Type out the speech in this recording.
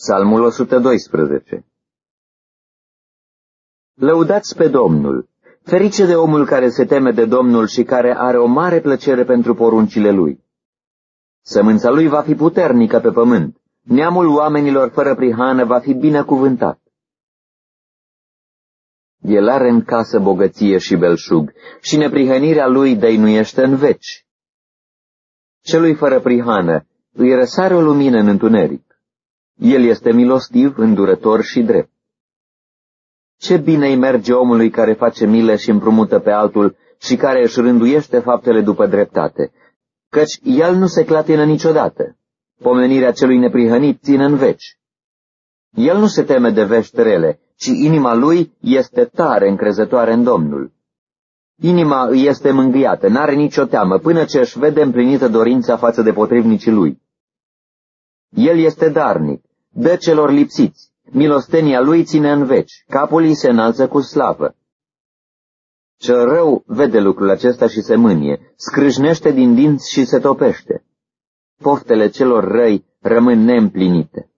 Psalmul 112 Lăudați pe Domnul! Ferice de omul care se teme de Domnul și care are o mare plăcere pentru poruncile lui. Sămânța lui va fi puternică pe pământ, neamul oamenilor fără prihană va fi binecuvântat. El are în casă bogăție și belșug și neprihănirea lui dăinuiește în veci. Celui fără prihană îi răsare o lumină în întuneric. El este milostiv, îndurător și drept. Ce bine îi merge omului care face milă și împrumută pe altul și care își rânduiește faptele după dreptate, căci el nu se clatină niciodată. Pomenirea celui neprihănit ține în veci. El nu se teme de vești rele, ci inima lui este tare încrezătoare în Domnul. Inima îi este mângâiată, n-are nicio teamă, până ce își vede împlinită dorința față de potrivnicii lui. El este darnic, dă celor lipsiți, milostenia lui ține în veci, capul îi se înalță cu slavă. Cel rău vede lucrul acesta și se mânie, scrâșnește din dinți și se topește. Poftele celor răi rămân neîmplinite.